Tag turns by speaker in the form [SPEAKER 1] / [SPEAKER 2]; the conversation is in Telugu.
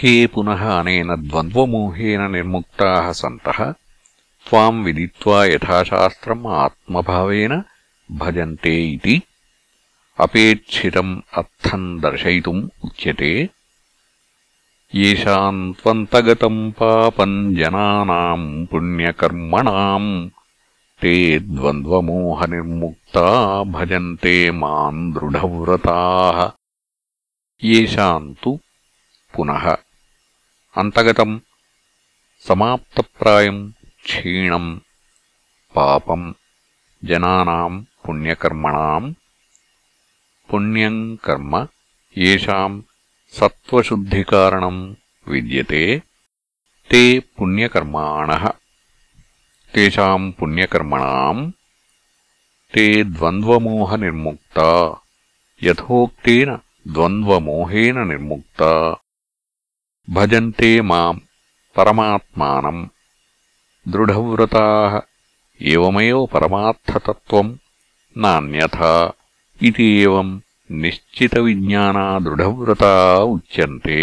[SPEAKER 1] के पुनः अनेन द्वन्द्वमोहेन निर्मुक्ताः सन्तः त्वाम् विदित्वा यथाशास्त्रम् आत्मभावेन भजन्ते इति अपेक्षितम् अर्थम् दर्शयितुम् उच्यते येषाम् त्वन्तगतम् पापम् जनानाम् पुण्यकर्मणाम् ते द्वन्द्वमोहनिर्मुक्ता भजन्ते माम् दृढव्रताः येषाम् तु पुनः అంతగతం సమాప్తప్రాయం క్షీణం పాపం జనానా పుణ్యకర్మణ పుణ్యం కర్మ ఏషాం సత్వశుద్ధికారణం విద్యతే తే పుణ్యకర్మాణ తేషాం పుణ్యకర్మణాం తే ద్వంద్వమోహనిర్ముక్తా యథోక్తేన ద్వంద్వమోహేన నిర్ముక్త భజంతే మాం పరమాత్మానం దృఢవ్రతాः ఏవమేవ పరమార్థతత్వం నాన్యథా ఇది ఏవం నిశ్చితవిజ్ఞానా దృఢవ్రతా ఉచ్యంతే